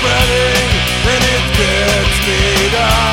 spreading and it gets me down.